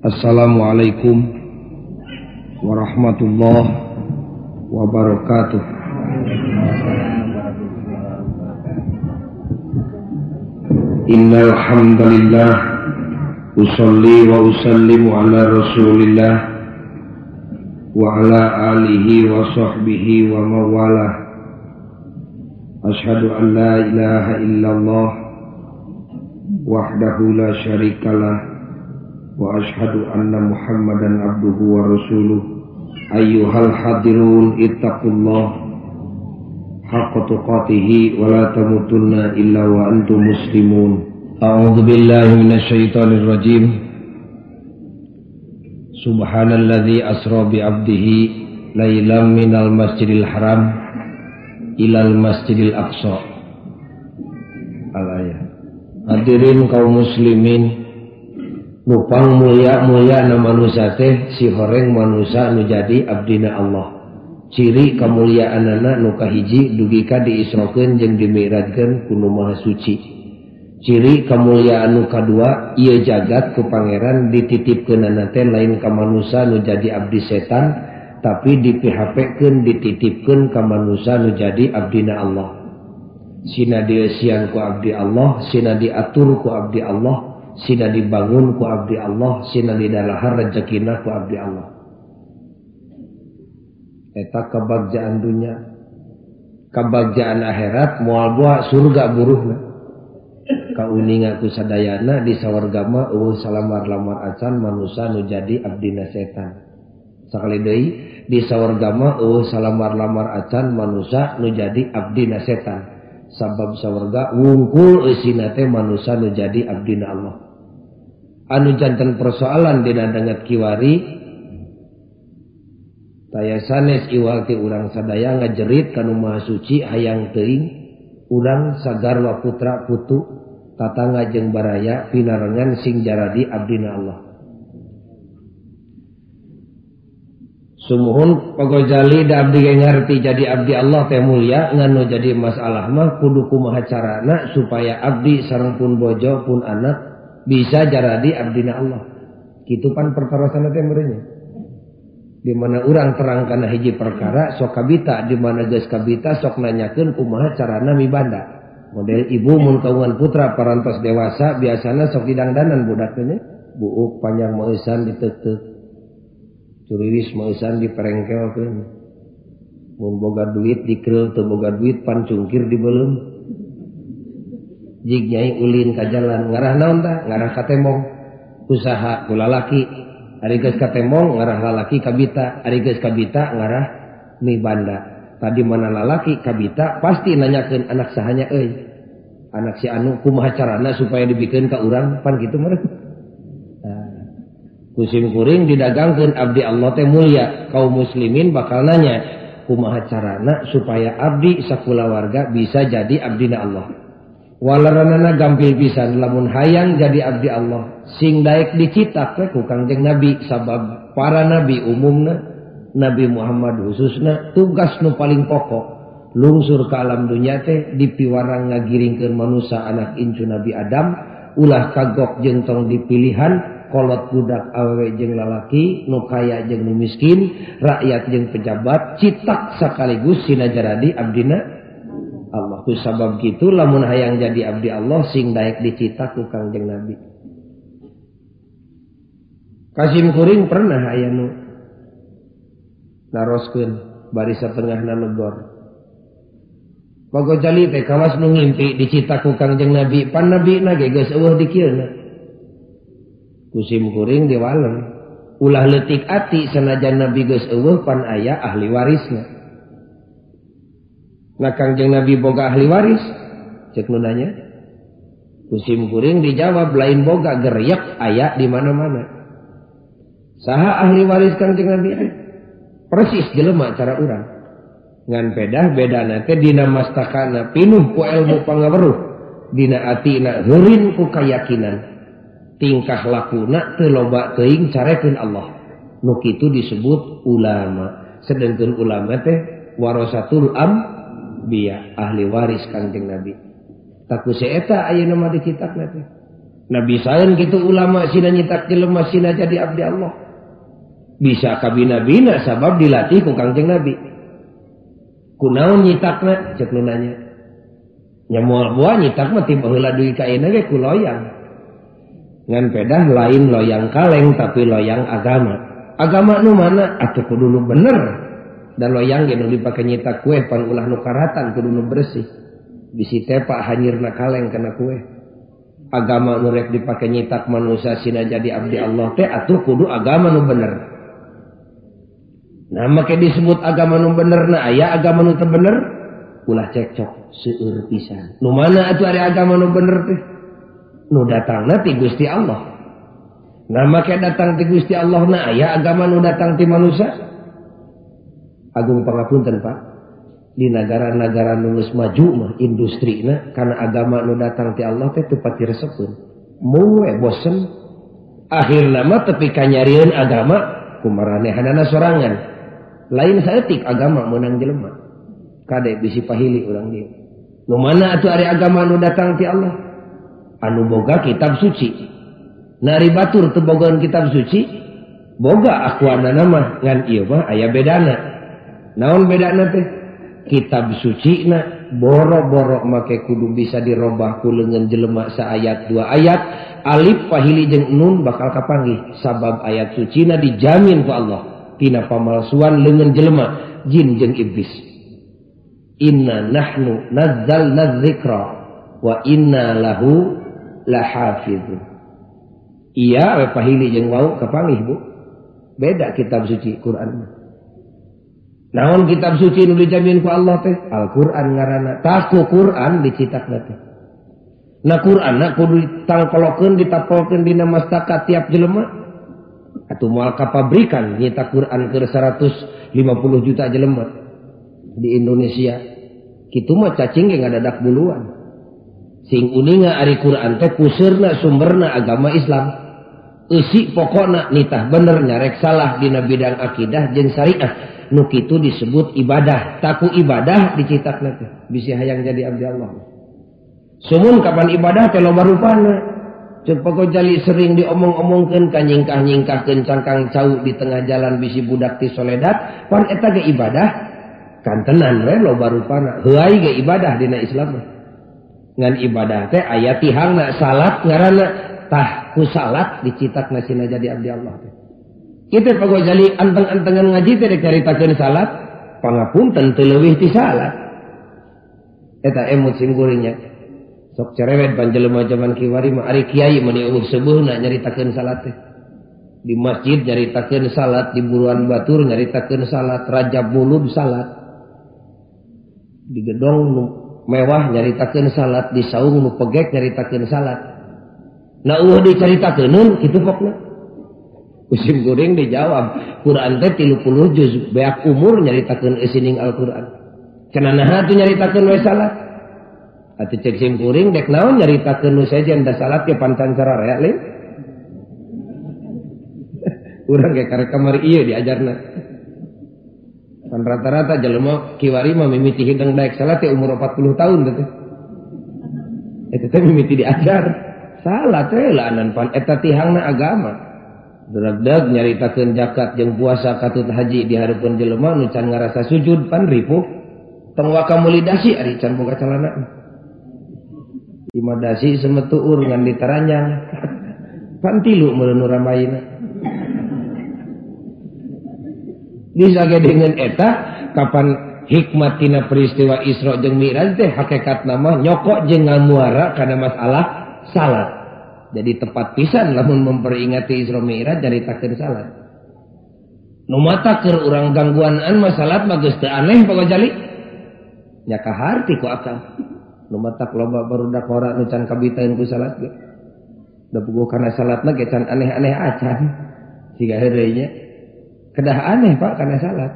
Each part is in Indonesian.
Assalamualaikum warahmatullahi wabarakatuh. Innal hamdalillah usolli wa usallimu ala Rasulillah wa ala alihi wa sahbihi wa mawala. Ashhadu an la ilaha illallah wahdahu la syarikalah وأشهد أن محمدا عبده ورسوله. أيها الحاضرون اتقوا الله حق تقاته ولا تموتن إلا وأنتم مسلمون. أعوذ بالله من الشيطان الرجيم. سبحان الذي أسرى بعبده ليلا من المسجد الحرام إلى المسجد الأقصى. الآية. Hadirin kaum muslimin nupang mulia mulia na manusia teh si horeng manusia nu jadi Abdina Allah. Ciri kemuliaan anak nuka hiji dugika diisroken jeung dimiradkan kuno Maha Suci. Ciri kemuliaan nuka dua ia jagat ke pangeran dititip ke nanaten lain ke manusia nu jadi abdi setan tapi di PHPken dititipkan ke manusia nu jadi Abdina Allah. Sina dia siang ku Abdi Allah Sina diatur ku Abdi Allah sida dibangun ku Abdi Allah sina didalahar rezekinah ku Abdi Allah. Eta kebagjaan dunia kebagjaan akhirat mual buah surga buruhna. Kauninga ku sadayana di sawargama uh salamar lamar acan manusia nu jadi abdina setan. Sekali deui di sawargama uh salamar lamar acan manusia nu jadi abdina setan. sabab sawwarga wungkul isinate manusia nu jadi abdina Allah. Anu jantan persoalan dina dangat kiwari taya sanes iwati urang sadaya ngajerit kanu maha suci hayang teuing urang sagarwa putra putu tatangga jeung baraya pinarengan sing jaradi abdina Allah. Sumuhun pagojali da abdi ngerti jadi abdi Allah teh mulia nganu jadi masalah mah kudu kumaha carana supaya abdi sareng pun bojo pun anak bisa jaradi abdina Allah. Gitu pan perkara sana teh di mana orang terang karena hiji perkara sok kabita di mana geus kabita sok nanyakeun kumaha carana mibanda model ibu mun putra parantos dewasa biasanya sok didangdanan budaknya buuk panjang mausan ditetek Curiwis mausan diperengkelkan. Mun boga duit dikril teu boga duit pan cungkir dibeuleum. Jig nyai ulin ka jalan ngarah naon ta? Ngarah ka tembong. Usaha kula laki. Ari geus katemong ngarah lalaki ka bita, ari geus ka bita ngarah mi banda. Tadi mana lalaki ka bita pasti nanyakeun anak sahanya euy. Anak si anu kumaha carana supaya dibikeun ka urang pan kitu meureun. musimkuring didagangkan Abdi Allah teh mulia. Kaum muslimin bakal nanya kumaha carana supaya Abdi sakula warga bisa jadi Abdina Allah? Walaranana gampil pisan lamun hayang jadi Abdi Allah sing daek dicitak ku kangjeng Nabi. Sabab para nabi umumna Nabi Muhammad khususna tugas nu paling pokok lungsur ke alam dunya teh dipiwarang ngagiringkeun manusia anak incu Nabi Adam. Ulah kagok jentong dipilihan kolot budak awewe jeng lalaki nukaya jeng miskin rakyat jeng pejabat citak sekaligus sinajaradi Abdina Allahku sabab gitu lamun hayang jadi Abdi Allah sing daek dicitak ku kangjeng nabi. Kasim kuring pernah aya nu naroskeun bari satengahna negor Pogo jali teh kawas nu ngimpi dicita ku Kangjeng Nabi pan nabi na geus eueuh dikieuna musimkuring diwaleng ulah letik ati sanajan nabi Gus pan aya ahli warisnya nah kangjeng nabi boga ahli waris cek nunanya musimkuring dijawab lain boga geriak ayat di mana mana saha ahli waris kangjeng nabi persis jelema cara orang ngan pedah beda nate dina mastakana pinuh ku ilmu pangaweruh dina ati na ku kayakinan. tingkah lakuna teu loba teing carekin Allah. Nuk itu disebut ulama. Sedangkan ulama teh warasatul am biya ahli waris kanjeng nabi. Takut seeta ayo nama di kitab nanti nabi sayang gitu ulama sina nyitak jelema sina jadi abdi Allah. Bisa kabina bina sabab dilatih ku kanjeng nabi. Kunaon nyitakna? Cek nunanya nyamual buah nyitak mah tiba heula duit kaina ge kuloyang Ngan pedah lain loyang kaleng tapi loyang agama. Agama nu mana atuh kudu nu bener. Dan loyang ge nu dipake nyitak kue pan ulah nu karatan kudu nu bersih. Bisi tepak hanyirna kaleng kena kue agama nurek dipakai nyitak manusia sina jadi abdi Allah teh atuh kudu agama nu bener nah make disebut agama nu bener nah aya agama nu bener ulah cekcok seueur pisan nu mana atuh ari agama nu bener teh nu datang ti Gusti Allah. Nah make datang ti Gusti Allah nah ya agama nu datang ti manusia? Agung pengapunten Pak. Di negara-negara nulis maju mah industri na, karena agama nu datang ti Allah teh tepati resep pun muwe bosen. Akhir nama tapi kanyarian agama kumaranehanana sorangan. Lain saeutik agama menang jelema kadek bisi pahili orang dia. Nu mana atuh ari agama nu datang ti Allah? Anu boga kitab suci. Nari batur teu kitab suci boga akuana nama. Ngan ieu mah aya bedana. Naon bedana teh? Kitab suci na boro-borok make kudu bisa dirubahku lengan jelemak sa ayat dua ayat. Alif pahili jeng nun bakal kapanggih. Sabab ayat suci na dijamin ku Allah. Tina pamalsuan lengan jelema jin jeng iblis. Inna nahnu nazzalna dzikra wa inna lahu lahafizun iya pahili jeng wau kapanggih bu? Beda kitab suci Quran. Naon kitab suci nu dijamin ku Allah teh? Al-Qur'an ngaranna. Taku Qur'an dicitak teh na Qur'an na kudu ditangkolokeun ditapolkeun dina mastaka tiap jelema? Atuh moal kapabrikan nyetak Qur'an ke 150 juta jelema di Indonesia. Kitu mah cacing ge ngadadak buluan. sing uninga Ari Quran teh kusirna sumberna agama Islam. Isi pokona nitah bener nyarek salah dina bidang akidah jeung syariah nu kitu disebut ibadah. Taku ibadah dicitak nanti bisa hayang jadi abdi Allah. Sumun kapan ibadah teh loba rupana. Cek pokok jali sering diomong-omongkeun kanyingkah nyingkah cangkang cau di tengah jalan bisi budak ti soledat pan eta ge ibadah? Kantenan we loba rupana. Heuai ge ibadah dina Islam ngan ibadah teh aya tihang salat ngaranatahku salat dicitak nasina jadi Abdi Allah itu Pak Ghazali anteng-antengan ngaji teh diceritakan salat pangapunten teu leuwih ti salat. Eta emut simgurinya sok cerewet panjelema zaman kiwari mah ari kiai mah eueuh seubeung nyaritakeun salat teh. Di masjid nyaritakeun salat di buruan batur nyaritakeun salat rajab bulub salat. Di gedong mewah nyaritakan salat di sauung nu pegek nyaritakan salat. Nah uh diceritakan gitu pokoknya musim goreng dijawab Quran teh tilu puluh juz beak umur nyaritakan esining Al-Quran. Kena nah tuh nyaritakan we salat? Atau cek sim kuring dek naon nyaritakan nu saja anda salat ke pancan cara real kurang kayak karek kamar iya diajarna. Kan rata-rata jelema kiwari mah mimiti hidang daek salat ya umur 40 tahun gitu itu teh mimiti diajar salat teh lah anan pan eta tihangna agama Derag-dag nyaritakeun zakat jeung puasa katut haji di hareupeun jelema nu can ngarasa sujud pan ripuh tong waka mulidasi ari can boga calana. Imadasi semetuur ngan ditaranjang. pan tilu meureun ramayina. bisa dengan eta kapan hikmattina peristiwa Isra jeung Miraj teh hakekat nama nyokok jeung ngamuara karena masalah salat. Jadi tepat pisan lamun memperingati Isra Miraj dari takdir salat. Nu mata ke orang gangguanan masalah mah geus teu aneh jaka ku akal. Nu mata loba barudak ora nu can nucan kabitainku salat ge. Da puguh kana salatna ge can aneh-aneh acan. Jika harinya kedah aneh Pak kana salat.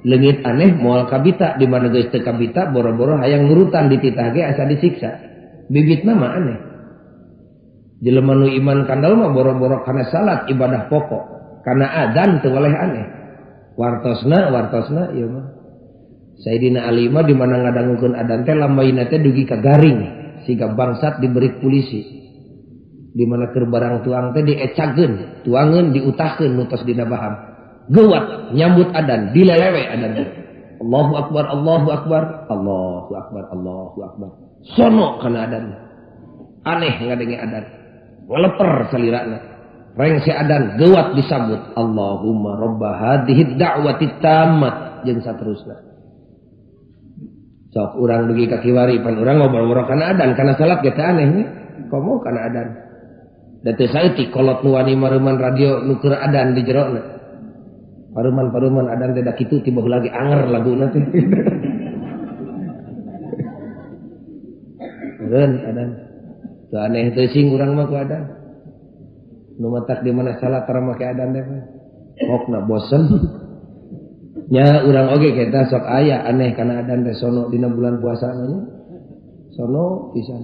Leungit aneh moal kabita di mana teu kabita boro-boro hayang nurutan ge asa disiksa. Bibitna mah aneh. Jelema nu iman kandal mah boro-boro karena salat ibadah pokok. Karena adzan teu oleh aneh. Wartosna wartosna ieu mah. Sayyidina Ali mah di mana ngadangukeun adzan teh lambaina teh dugi ka garing. Siga bangsat diberi polisi. Di mana ke barang tuang teh diecagen tuangan diutakan nutas dina baham gewat nyambut adan dilelewe adan. Allahu akbar Allahu akbar Allahu akbar Allahu akbar. Sono kana adan. Aneh ngadengi adan. Waleper salirana reng si adan gewat disambut. Allahumma robba hadhihi da'wati tamat jeung saterusna sok urang begi kaki wari pan urang ngobrol-ngobrol kana adan. Kana salat kita anehnya komo kana adan. Dati saeutik kolot nuwani maruman radio nuker adan di jero paruman paruman ada tidak itu tiba lagi anger lagu nanti Ren, ada tuh aneh tuh sing orang mah ada nu matak di mana salah termakai adan teh. kok nak bosen. Nya orang oke okay, kita sok ayah aneh karena adan teh sono dina bulan puasa nanya sono pisan.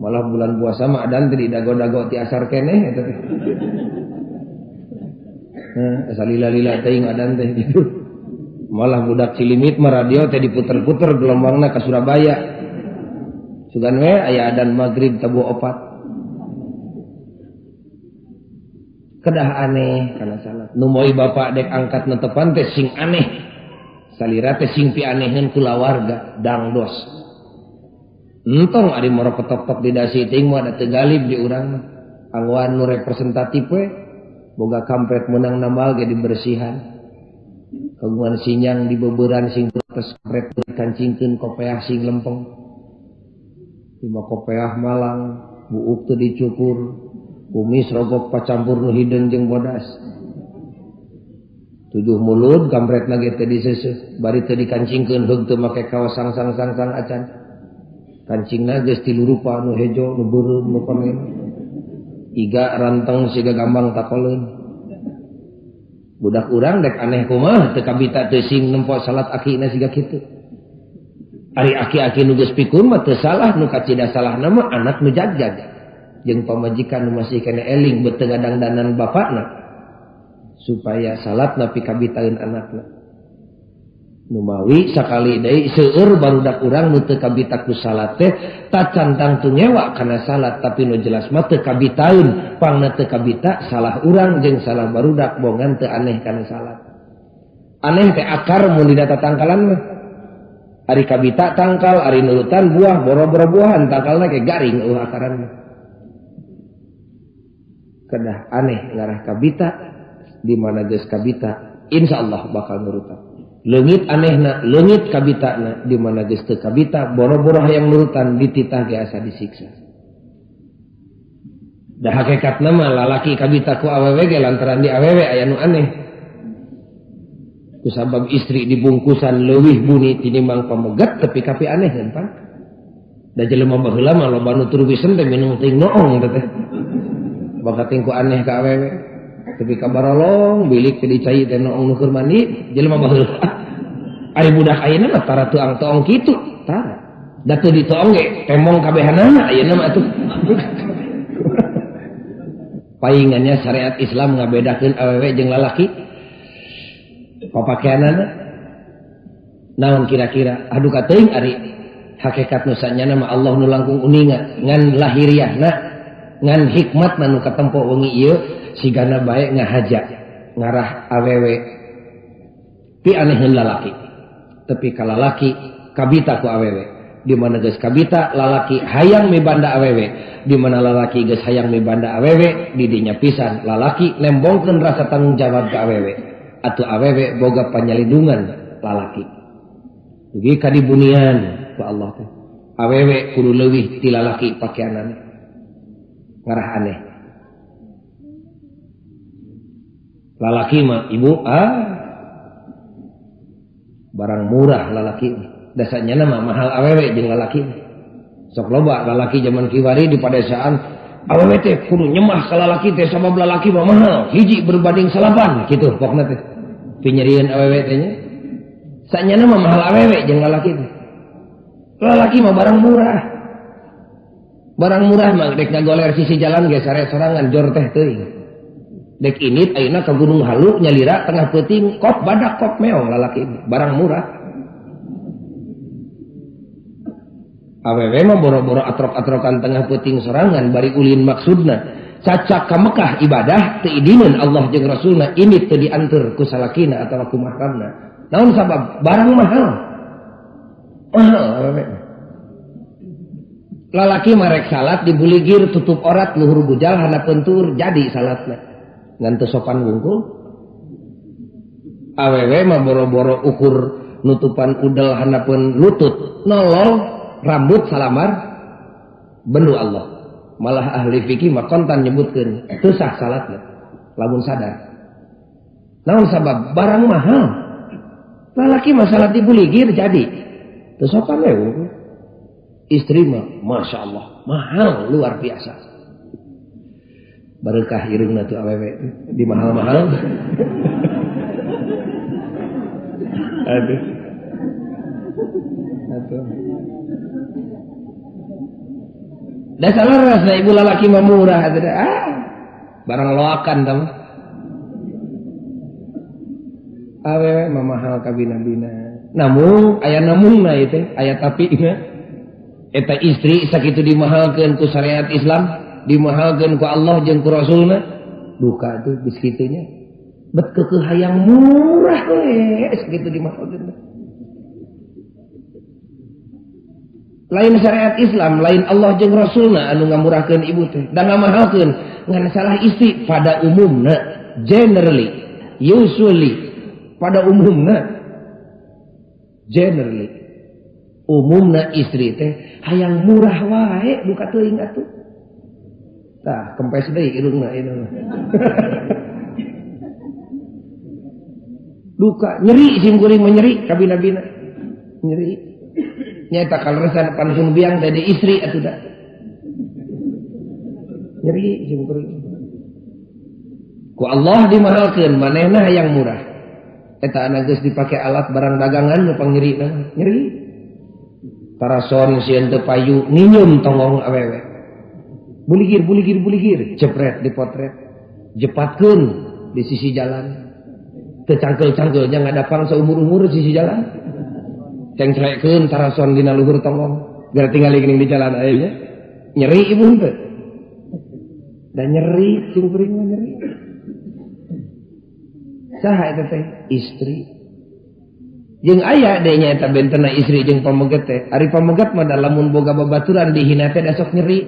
Malah bulan puasa mah adan teh dago-dago ti asar keneh eta teh. Asal lila-lila teuing adan teh gitu. Malah budak cilimit mah radio teh diputer-puter gelombangna ke Surabaya. Sugan we aya adan maghrib tabu opat. Kedah aneh karena salah. Nu bapak dek angkat netepan teh sing aneh. Salira teh sing pi warga dangdos. Entong ada moro ketok-tok di dasi ting ada tegalib di urang angwan nu representatif we boga kampret menang nambal jadi bersihan kagungan sinyang di beberan sing protes kampret kancingkeun kopeah sing lempeng. Lima kopeah malang buuk teu dicukur kumis rogok pacampur nu hideung jeung bodas. Tujuh mulut kampret lagi tadi seseuh bari teu dikancingkeun heug teu make kaos sang sang sang sang acan. Kancingna geus tilu rupa nu hejo nu beureum nu pamena iga ranteng siga gampang takkolun budak urang dek aneh kumaha teu kabita teu sing nempo salat akina siga kitu. Ari aki-aki nu geus pikun mah teu salah nu kacida salah nama anak nu jagjag jeung pamajikan nu masih kena eling beteu gadang-danan bapakna supaya salat napi kabitaeun anakna. Numawi sakali seur barudak kurang nute kabitaku salat teh tak cantang tunyewa karena salat tapi nu jelas mata kabitaeun. Pangna teu kabita salah urang jeung salah barudak bongan teu aneh kana salat. Aneh teh akar mun dina tatangkalan mah. Ari kabita tangkal ari nurutan buah boro-boro buahan tangkalna ke garing uh akaran mah. Kedah aneh ngarah kabita di mana geus kabita insyaallah bakal nurutan. legit anehna legit kabitana dimana geste kabita boro-boro yang nurutan dititah asa disiksa. Dah hakekat nama lalaki kabita kabitaku aww lantaran di awewe aya nu aneh. Kusabab istri dibungkusan lewih bunyi tinimbang pemegat tapi kapi aneh kan dah jelema baheula mah loba nu tur minum ting noong teteh bakat tingku aneh ka awewe tapi kabarolong bilik dicair dan mandi budak ayana mah tara tuang gitu datu ditongge temong kabehanana ayeuna mah atuh paingannya syariat Islam ngabedakeun awewe jeung lalaki. Papakeanana. Naon kira-kira? Aduh kateuing ari hakikat nu sanyana mah Allah nu langkung uninga. Ngan lahiriahna ngan hikmat nu katempo wengi ieu. sigana baik ngahaja ngarah awewe pi anehin lalaki. Tapi kalau lalaki kabita ku awewe dimana guys kabita lalaki hayang mi banda awewe dimana lalaki guys hayang mi banda awewe didinya pisan lalaki nembongkan rasa tanggung jawab ke awewe atau awewe boga penyelindungan lalaki. Jadi kadibunian ke Allah awewe kudu lewih ti lalaki pakaianan ngarah aneh. lalaki mah ibu ah. Barang murah lalaki. Dasarnya nama mahal awewe jeung lalaki. Sok loba lalaki zaman kiwari di padesaan awewe teh kudu nyemah ke lalaki teh sabab lalaki mah mahal. Hiji berbanding salapan gitu pokoknya teh. Pinyerian awewe tehnya saknya nama mahal awewe jeung lalaki teh. Lalaki mah barang murah. Barang murah mah dek ngagoler sisi jalan ge sare sorangan jor teh teuing. Dek ini aina ke gunung halu nyalira tengah peting kop badak kop meong lalaki barang murah. Awewe mah boro-boro atrok-atrokan tengah puting serangan bari ulin maksudna. Cacak ka Mekah ibadah teidinan Allah jeung Rasulna ini teu diantur ku salakina atawa ku mahramna. Naon sabab? Barang mahal. Mahal awewe. Lalaki marek salat dibuligir tutup orat luhur bujal hana pentur jadi salatna ngan sopan wungkul? Awewe mah boro-boro ukur nutupan udel hana pun lutut. Nolol rambut salamar. Bendu Allah. Malah ahli fikih mah kontan nyebutkan itu sah salat lamun sadar. Namun sabab? Barang mahal. Lalaki masalah dibuligir jadi. Terus apa mewu istri mah masya Allah mahal luar biasa barukah irungna tuh awewe di mahal-mahal. Aduh. Aduh. Dasar rasa ibu lalaki murah ah. Barang loakan tam awewe mamahal kabina-bina. Namun ayah namun nah itu ayah tapi eta istri sakitu dimahalkan ku syariat Islam dimahalkan ku Allah jeung ku Rasulna duka tuh biskitunya bet kekeh hayang murah we sakitu dimahalkan. Lain syariat Islam lain Allah jeng Rasulna anu ngamurahkan ibu teh. Dan ngamahalkan ngan salah istri pada umumna generally usually pada umumna generally umumna istri teh hayang murah wae buka teuing atuh tah kempes deui irungna ini duka nyeri sim menyeri kabina-bina. Nyeri. Nyata kalau rasa pansung biang dari istri atau dah nyeri jengkuri ku Allah dimahalkan manehna yang murah. Eta anak dipakai alat barang dagangan nu nyeri nyeri. Tarason sieun teu payu ninyum tongong awewe buligir buligir buligir. Jepret dipotret. Jepatkeun di sisi jalan. Kecangkel-cangkelnya nggak datang seumur-umur di sisi jalan. Cengcrekeun tarason dina luhur tongong. Gara tinggal geuning di jalan ayeuna. Nyeri ibu henteu dan nyeri cungkuring mah nyeri. Saha eta teh? Istri. Jeung aya deui nya eta bentena istri jeung pamegat teh. Ari pamegat mah lamun boga babaturan dihina teh dasok nyeri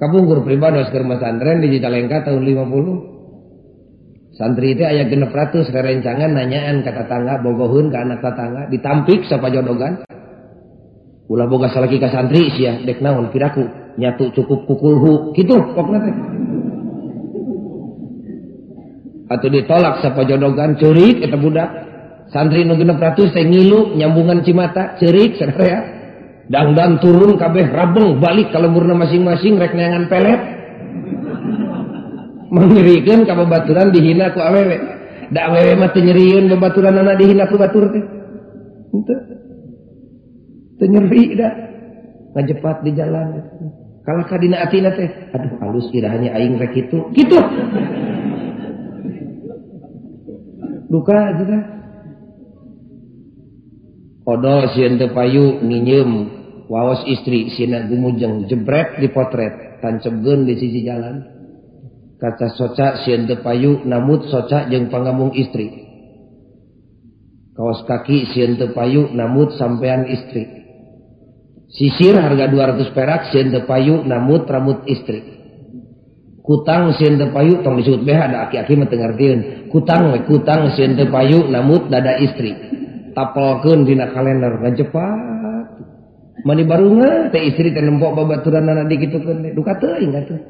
da kabungkur pribados keur masantren di Cicalengka tahun 50 santri itu ayah genep ratus. Kerencangan nanyaan kata tangga bogohun ke anak tetangga. Ditampik sapa jodogan ulah boga salaki ke santri sia dek naon piraku. Nyatu cukup kukulhu gitu pokoknya teh. Atau ditolak sapa jodogan cerik eta budak. Santri nu genep ratus teh ngilu nyambungan cimata. Cerik sadaya dangdan turun kabeh rabeng balik ke lemburna masing-masing rek neangan pelet. Mengerikan babaturan dihina ku awewe. Da awewe mah teu nyerieun babaturan anak dihina ku batur teh. Henteu teu nyeri da ngajepat di jalan. Kalau kadina atina teh. Aduh halus irahnya aing rek kitu. Kitu! Duka juga Odo sieun teu payu nginyeum wawas istri sieuna gumujeng jebret di potret tancebkeun di sisi jalan. Kata soca sieun teu payu namut soca jeung pangamung istri. Kaos kaki sieun teu payu namut sampean istri. Sisir harga 200 perak sieun teu payu namut rambut istri. Kutang sieun teu payu tong disebut beha ada aki-aki teu kutang kutang sieun teu payu namut dada istri. Tapelkeun dina kalender ngajepat mandi barungan teh istri teh lempok babaturan anak dikitukeun duka teuing atuh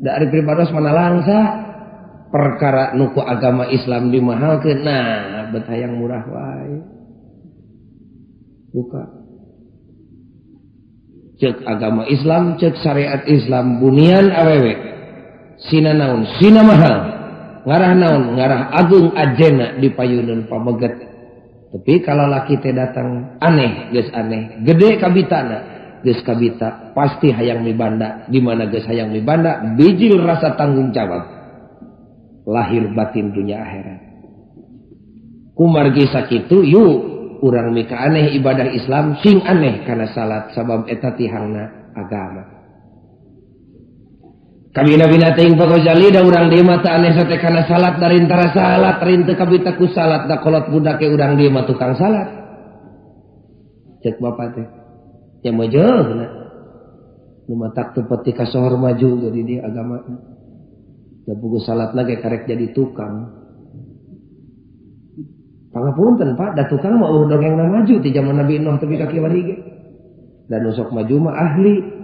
da ari pribados mana langsa? Perkara nuku agama Islam dimahalkeun. Nah bet hayang murah wae. Buka cek agama Islam cek syariat Islam. Bunian awewe. Sina naon sina mahal. Ngarah naon ngarah agung ajena di payunan pamegat tapi kalau laki teh datang aneh guys aneh. Gede kabitana geus kabita pasti hayang mibanda di mana geus hayang mibanda bijil rasa tanggung jawab. Lahir batin dunia akhirat. Kumargi sakitu yuk urang mika aneh ibadah Islam sing aneh karena salat sabab eta tihangna agama pakojali da urang dia mata aneh sate karena salat dari antara salat rin teu kabitaku salat da kolot budak ke urang dia mah tukang salat. Cek bapak teh. Ya maju na nu matak teu peti kasohor maju jadi dia agama. Da buku salat lagi karek jadi tukang. Pangapunten Pak, da tukang mah uh dongeng na maju di zaman Nabi Nuh tapi kaki warige. Dan nusok maju mah ahli.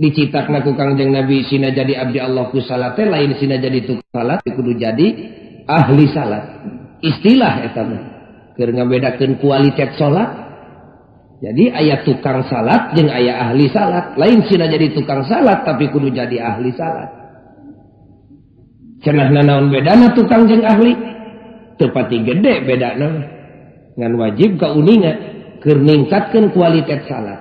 dicitak naku Kangjeng Nabi Sina jadi Abdi Allah ku salat. Lain Sina jadi tukang salat kudu jadi ahli salat. Istilah eta mah keur ngabedakeun kualitas salat. Jadi ayat tukang salat jeung ayah ahli salat. Lain Sina jadi tukang salat tapi kudu jadi ahli salat. Cenah naon bedana tukang jeung ahli? Tepati gede bedana ngan wajib kauninga keur ningkatkeun kualitas salat.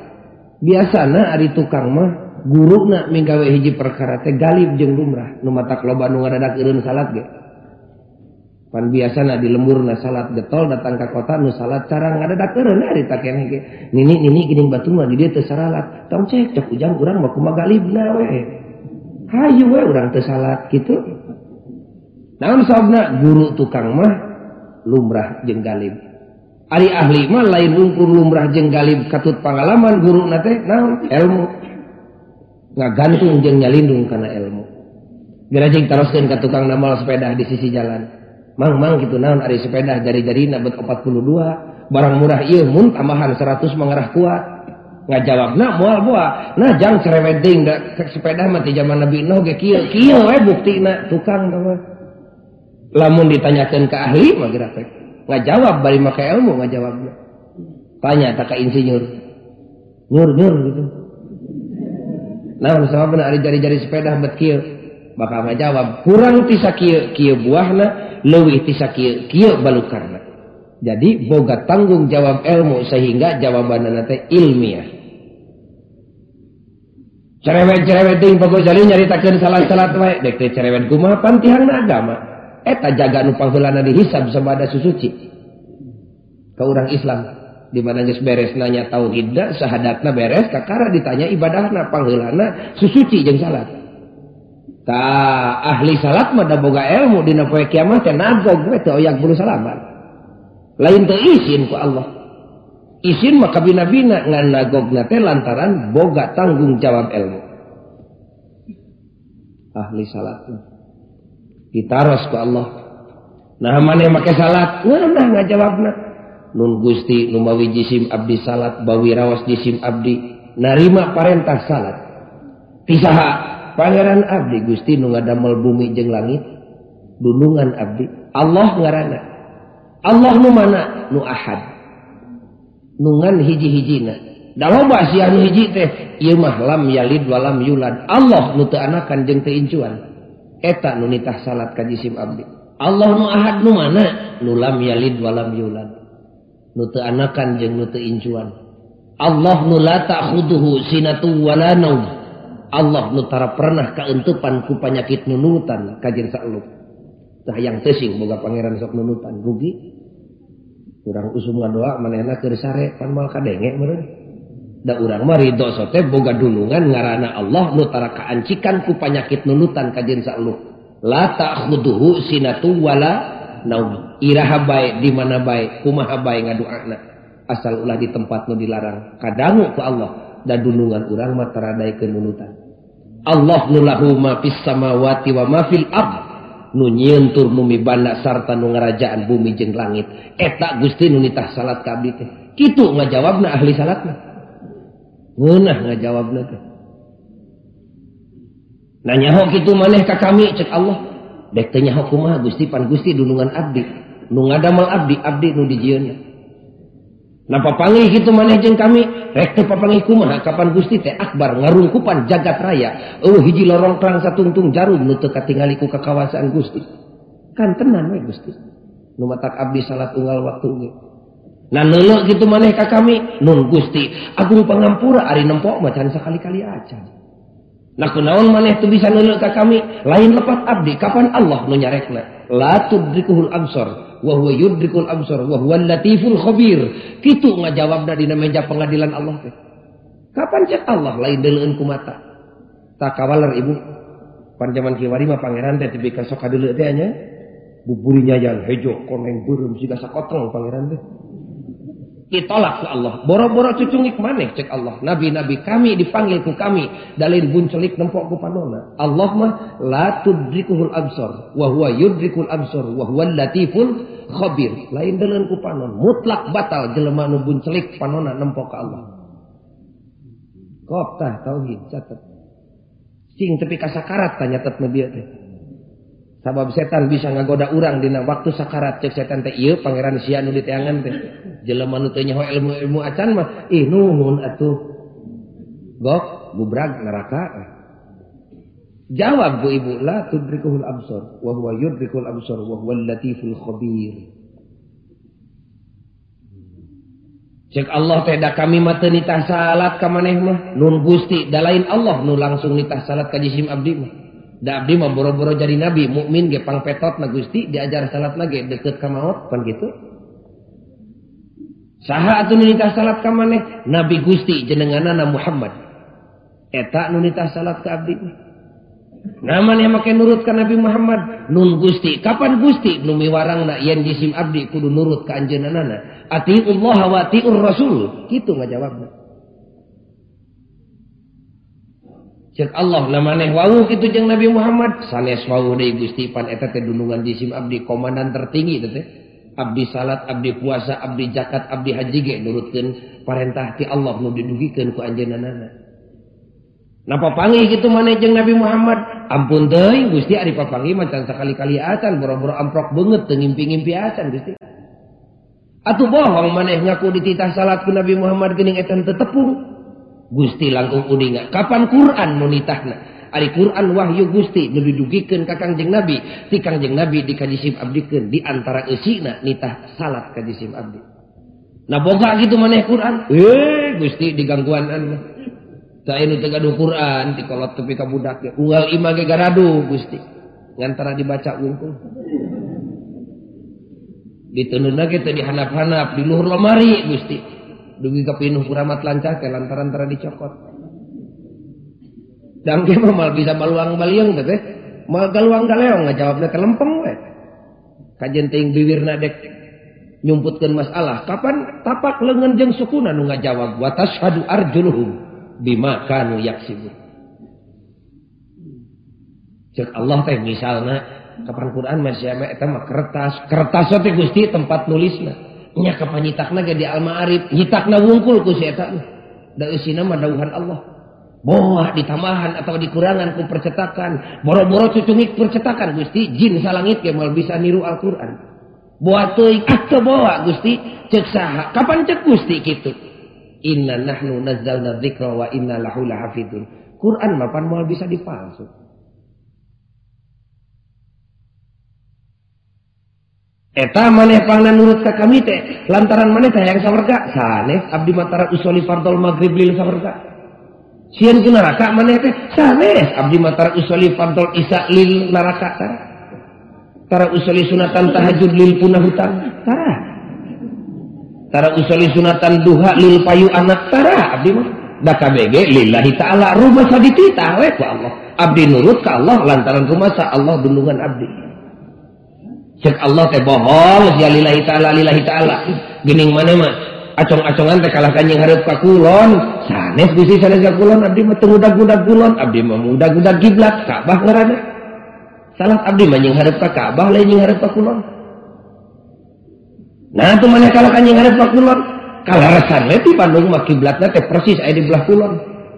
Biasana ari tukang mah guru minggawe hiji perkara teh Galib jeung lumrah. Nu mata loba nu ngadadak irun salat ge. Pan biasana di lembur na salat getol datang ke kota nu salat cara ngadadak irun ari takene ge. Nini nini geuning batu mah di dieu teu salat tong cek cek ujang urang mah kumaha galibna we. Hayu we urang teu salat kitu. Naon sabna guru tukang mah lumrah jeung galib. Ari ahli mah lain ukur lumrah jeung galib. Katut pengalaman guru nate naon? Ilmu ngagantung jeng nyalindung karena ilmu. Gerajing teruskan ke tukang namal sepeda di sisi jalan. Mang mang gitu naon ari sepeda jari-jari nabet 42 barang murah iya mun tambahan 100 mengerah kuat. Nggak jawab nah mual buah nah jang cerewet ding sepeda mati zaman nabi noh ge kieu kieu we bukti na tukang mah lamun ditanyakan ke ahli mah nggak jawab bari maka ilmu nggak jawab. Tanya tak ke insinyur. Nyur nyur gitu jari-jari sepeda betil bakal ngajawab kurang tisa buahna luwih tisa balukarna. jadi boga tanggung jawab ilmu sehingga jawaban ilmiah. Cerewet-cerewet nyaritakan salat-salat cerewet pantihan agama. Eta jaga nupanglana dihisab sebada susuci ke orang Islam. Di mana geus beres nanya tauhid da sahadatna beres kakara ditanya ibadahna pangheulana susuci jeung salat. Ta ahli salat mah boga ilmu dina poe kiamat teh nagog we teu oyak bulu salaman. Lain teu izin ku Allah. Izin mah kabina-bina ngan nagogna teh lantaran boga tanggung jawab ilmu. Ahli salat. Ditaros ke Allah. Nah mana yang pakai salat? Nah nggak jawabna Nun Gusti Numawi jisim Abdi salat Bawi Rawas jisim Abdi narima Parentah salat. Pisaha Pangeran Abdi Gusti Nugadamel bumi jeng langit dunungan Abdi. Allah ngarana. Allah nu mana? Nu ahad. Nungan hiji-hijina. Dalam bahasa nu hiji teh ieu mah lam yalid walam yulad. Allah nu teu anakan jeung teu incuan. Eta nu nitah salat ka jisim Abdi. Allah nu ahad nu mana? Nu lam yalid walam yulad. nutu anakan jeung nutu incuan Allah nula tak huduhu sinatu wala naum. Allah nutara pernah kaentupan ku panyakit nunutan kajeng sakluk tah yang tesing boga pangeran sok nunutan. Rugi. Kurang usum doa manehna keur sare pan mal kadenge meureun. Da urang mah ridho sote boga dulungan ngarana Allah nutara kaancikan ku panyakit nunutan kajeng sakluk la ta'khuduhu sinatu wala naum. Iraha bae di mana bae kumaha bae ngadoana asal ulah di tempat nu dilarang. Kadangu ku Allah da dulungan urang mah taradaikeun nunutan. Allah nu lahu ma fis samawati wa ma fil ard. Nu nyentur mibanda sarta nu ngarajaan bumi jeung langit. Eta Gusti nu nitah salat ka abdi teh. Kitu ngajawabna ahli salat mah ngeunah ngajawabna teh. Nanya hok itu maneh ka kami cek Allah. Dek teh nyaho kumaha Gusti pan Gusti dulungan abdi nu ngadamel abdi abdi nu dijieunna nah papanggih kitu maneh jeung kami rek teh papanggih kumaha? Kapan Gusti teh akbar ngarungkupan jagat raya? Eueuh hiji lorong perang satungtung jarum nu teu katingali ku kakawasan Gusti. Kan tenan we Gusti. Nu matak abdi salat unggal waktu ge. Nah nelo gitu maneh ka kami nun Gusti agung pangampura ari nempok macan sekali-kali aja. Nah kunaon maneh tuh bisa nelo ka kami? Lain lepat abdi kapan Allah nu nyarekna? La tudrikuhul absar wa huwa yudrikul absar wa huwa latiful khabir kitu ngajawabna dina pengadilan Allah teh kapan cek Allah lain deuleun ku mata tak kawaler ibu pan zaman kiwari mah pangeran teh teu ka sok kadeuleu teh nya buburinya yang hejo koneng beureum siga sakotong pangeran teh ditolak ke Allah. Boro-boro cucungik maneh cek Allah. Nabi-nabi kami dipanggil ku kami. Dalin buncelik nempok ku panona. Allah mah la tudrikuhul absor. Wa yudrikul absor. Wa latiful khobir lain dengan ku panon mutlak batal jelema nu buncelik panona nempo ka Allah. Koptah tauhid catat cing tepi ka sakarat tanya tet nabi teh. Sabab setan bisa ngagoda urang dina waktu sakarat cek setan teh ieu pangeran sia nu diteangan teh. Jelema nu teu nyaho ilmu-ilmu acan mah ih nuhun atuh. Gok gubrag neraka. Jawab bu ibu la tudrikuhul absar wa huwa yudrikul absar wa huwa latiful khabir. Cek Allah teh da kami mata nitah salat ka maneh mah nun Gusti da lain Allah nu langsung nitah salat ka jisim abdi mah. Da abdi mah boro-boro jadi nabi mukmin ge pangpetot na Gusti diajar salat lagi deket ka maut kan gitu. Saha atuh nunita salat ka maneh? Nabi Gusti jenenganana Muhammad. Eta nunita salat ka abdi. namanya make nurut ke Nabi Muhammad. Nun Gusti. Kapan Gusti? Numi warangna yen jisim Abdi kudu nurut ke anjenanana. Atiullah wa atiur rasul. Gitu nggak jawabna cek Allah namanya wau kitu jeung Nabi Muhammad. Sanes wau deui Gusti. Pan eta teh dunungan jisim Abdi. Komandan tertinggi teh Abdi salat Abdi puasa Abdi zakat Abdi haji ge. Nurutkeun parentah ti Allah nu didugikan ku anjenanana. Napa panggil gitu mana jeung Nabi Muhammad? Ampun teuing Gusti ari papanggih macan sakali-kaliatan boro-boro amprok banget teu ngimpi-ngimpi acan Gusti. Atuh bohong maneh ngaku dititah salat ku Nabi Muhammad geuning eta tetepung. Gusti langkung uninga Kapan Quran nu nitahna? Ari Quran wahyu Gusti nu didugikeun ka Kangjeng Nabi, ti Kangjeng Nabi dikajisim abdikeun di antara eusina nitah salat kajisim abdi. Nah boga gitu maneh Quran. Eh Gusti digangguan aneh. gaduh Quran di kolot tepi ka budak ge. unggal ima ge garadu Gusti. Ngantara dibaca wungkul ditenuna kita dihanap-hanap di luhur lemari Gusti. Dugi ka pinuh kuramat lancah teh lantaran tara dicokot. Dan mah mal bisa baluang baliang teh. mal galuang galeong ngajawabna jawabnya kelempeng we kajen biwirna dek nyumputkeun masalah. Kapan tapak lengan jeung sukuna nu ngajawab? Wa watas arjuluhum. Bima kanu yaksibun cek Allah teh misalna kapan Quran masih ame eta mah kertas kertas teh Gusti tempat nulisna nya kapanyitakna ge di al-ma'arif nyitakna wungkul ku si eta da eusina mah dawuhan Allah Boah ditambahan atau dikurangan ku percetakan. Boro-boro cucungik percetakan Gusti. Jin salangit ke mal bisa niru Al-Quran. Buat teuing ah bawa Gusti cek saha. Kapan cek Gusti gitu. Inna nahnu nazzalna dzikra wa inna lahu lahafidun. Quran mapan mal bisa dipalsu. Eta maneh pangna nurut ka kami teh lantaran maneh teh yang sawarga sanes abdi matara usoli fardol maghrib lil sawarga Sian ke neraka mana teh sanes abdi matara usoli fardol isa lil neraka tara tara usoli sunatan tahajud lil punah hutang tara tara usoli sunatan duha lil payu anak tara abdi mah. Da KBG lillahi ta'ala rumah saditita we ku Allah. Abdi nurut ka Allah lantaran rumah sa Allah dundungan abdi. Cek Allah teh bohong sia lillahi ta'ala lillahi ta'ala. Gening mana mah? Acong-acongan teh kalah kanjing hareup ka kulon. Sanes gusti sanes ka kulon abdi mah teu ngudag kulon. Abdi mah ngudag-ngudag kiblat Ka'bah ngaranna salat abdi mah nying hareup ka Ka'bah lain nying hareup ka kulon nah tuh mana kalah kanjing hareup ka kulon kalarasan we ti Bandung mah kiblatna teh persis aya di belah kulon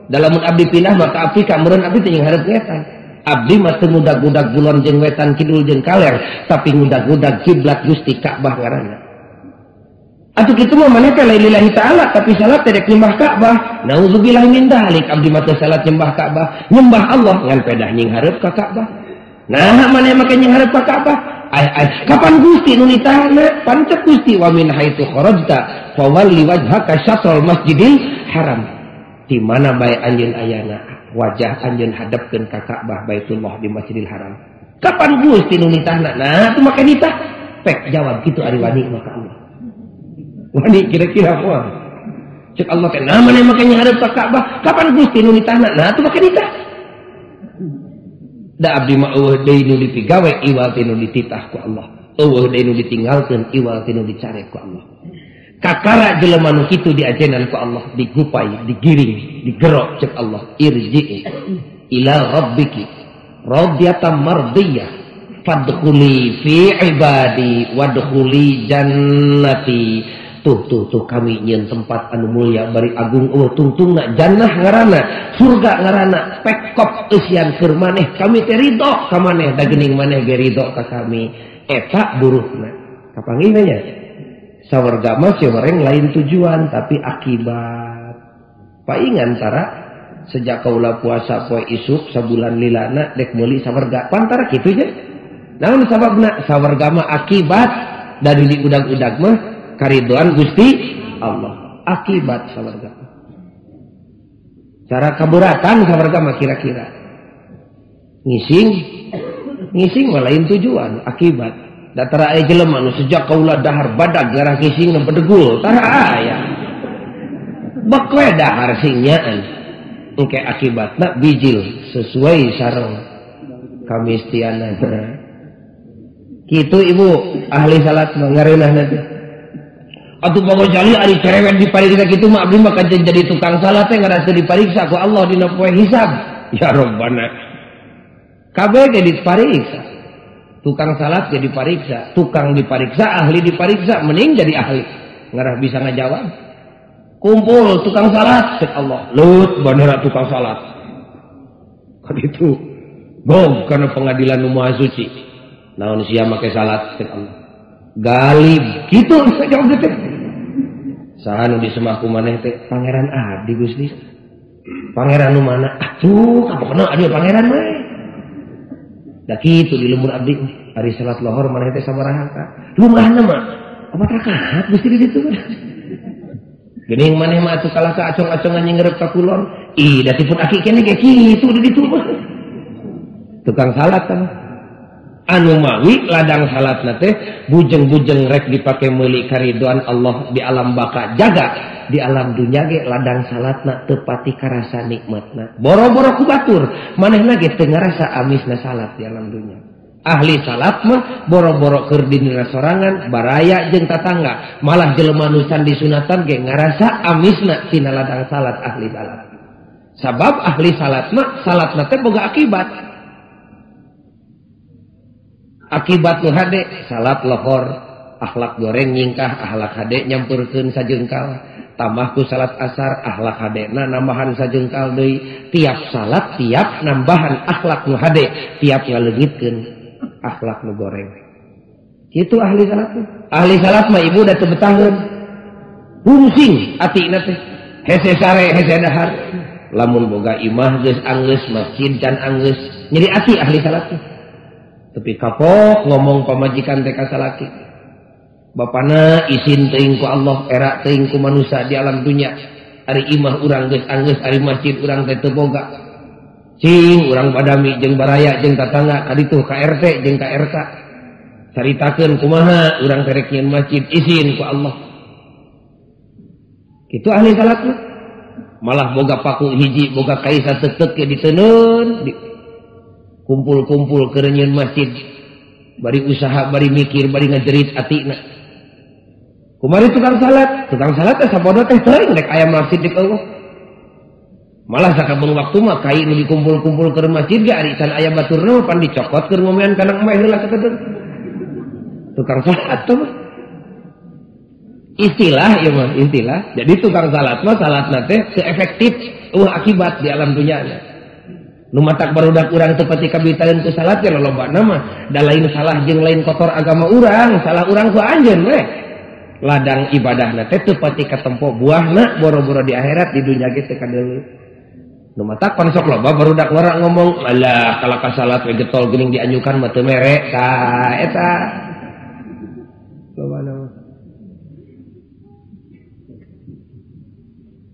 dalam abdi pindah maka Afrika meureun abdi teh nying hareup ngetan abdi mah teu ngudag-ngudag kulon wetan kidul jeung kaler tapi ngudag-ngudag kiblat Gusti Ka'bah ngaranna Atau gitu mah mana teh lillahi taala tapi salat tidak nyembah Ka'bah. Nauzubillah min dalik abdi mata salat nyembah Ka'bah, nyembah Allah ngan pedah nying hareup ka Ka'bah. Nah, mana make nying hareup ka Ka'bah? Kapan Gusti nu nitahna? Pancet Gusti wa min haitsu kharajta fawalli wajhaka syatrul masjidil haram. Di mana bae anjeun ayana wajah anjeun hadapkeun ka Ka'bah Baitullah di Masjidil Haram. Kapan Gusti nu nitahna? Nah, itu make nitah pek jawab gitu ari wani maka Allah wani kira-kira apa cek Allah teh nama nih makanya hadap ka Ka'bah kapan Gusti nu ditahna nah tuh make ditah da abdi mah eueuh deui nu dipigawe iwal tinu dititah ku Allah. Eueuh deui nu ditinggalkeun iwal tinu ku Allah. Kakara jelema nu kitu diajenan ku Allah digupai digiring digerok cek Allah. Irji'i ila rabbiki radiyatan mardiyah. Fadkhuli fi ibadi wadkhuli jannati tuh tuh tuh kami nyen tempat anu mulia bari agung. Oh tungtung nak jannah ngarana surga ngarana pekop usian keur maneh. Kami teh ridho ka maneh da geuning maneh ge ridho ka kami. Eta buruhna kapanggih nya sawarga mah orang lain tujuan tapi akibat. Paling antara sejak kaula puasa poe isuk sabulan lilana dek meuli sawarga. Pantara kitu nya naon sababna? Sawarga mah akibat dari di udag-udag mah karidoan Gusti Allah. Akibat sawarga. Cara kaburatan sawarga mah kira-kira. Ngising ngising lain tujuan. Akibat. Datara aya jelema sejak kaula dahar badag garah kising nu bedegul tara aya. Bak we dahar nyaan. Engke akibatna bijil sesuai sareng kamistiana. Kitu ibu. Ahli salat mah ngareunah nanti atuh bawa jali ari cerewet dipariksa kitu mah abdi mah jadi tukang salat teh ngarasa dipariksa ku Allah dina poe hisab. Ya robbana kabeh ge dipariksa tukang salat jadi pariksa tukang dipariksa ahli dipariksa mending jadi ahli. Ngarah bisa ngajawab kumpul tukang salat cek Allah. Lut bandara tukang salat kan itu. Gong karena pengadilan umum suci. Naon sia make salat cek Allah. Galib. Gitu jawab gitu sahanu di semaku maneh teh pangeran adi Gusti pangeran nu mana? Atuh kamu kenal ada pangeran mah Da kitu di lembur abdi hari salat lohor mana teh sabaraha lumrah nama apa rakaat gusti di ditu Gening maneh mah atuh kalah ka acong-acongan nyenggerep ka kulon. Ih, da tipun aki kene ge kitu di ditu mah. Tukang salat kan. Anu mawi ladang salat teh bujeng-bujeng rek dipake meuli kariduan Allah di alam baka jaga. Di alam dunia ge ladang salatna tepati karasa nikmatna boro-boro ku batur manehna ge teu ngarasa amisna salat di alam dunia ahli salat mah boro-boro keur dina sorangan baraya jeung tatangga. Malah jelema nu di sunatan ge ngarasa amisna tina ladang salat ahli salat. Sabab ahli salat mah salatna teh boga akibat akibat nu hade salat lohor akhlak goreng nyingkah akhlak hade nyampurkeun sajengkal. Tambahku salat asar akhlak hadena nambahan sajengkal deui. Tiap salat tiap nambahan akhlak nu hade tiap ngalegitkeun akhlak nu goreng. Itu ahli salat ahli salat mah ibu da tebetaheun hungsing atina teh. Hese sare hese dahar. Lamun boga imah geus anggeus masjid dan anggeus jadi ati ahli salat tapi kapok ngomong pamajikan teh ka salaki Bapakna izin teingku Allah era teingku manusia di alam dunia. Hari imah urang geus anggeus hari masjid urang teh teu boga. Cing urang badami jeung baraya jeung tatangga kaditu KRT jeung KRK caritakeun kumaha urang terek masjid izin ku Allah. Itu ahli salat malah boga paku hiji boga kaisa tetek ya diteneun kumpul-kumpul kerenyeun masjid bari usaha bari mikir bari ngajerit atina Kumari tukang salat, tukang salat teh sapodo teh teuing rek aya masjid di Allah. Malah sakabung waktu mah kai nu dikumpul-kumpul ke masjid ge ari can aya baturna pan dicokot keur ngomean kana emah heula. Tukang salat tuh Istilah ya mah, istilah. Jadi tukang salat mah salat teh teu efektif uh akibat di alam dunia Matak barudak urang teu pati kabitaeun ku salat ya loba nama. Da lain salah jeung lain kotor agama urang, salah urang ku anjeun we ladang ibadah na teh pati katempo buah na boro-boro di akhirat di dunia gitu kan dulu nu mata konsok loba baru dak orang ngomong alah kalau kasalat we getol geuning dianjukan mah teu mere ka eta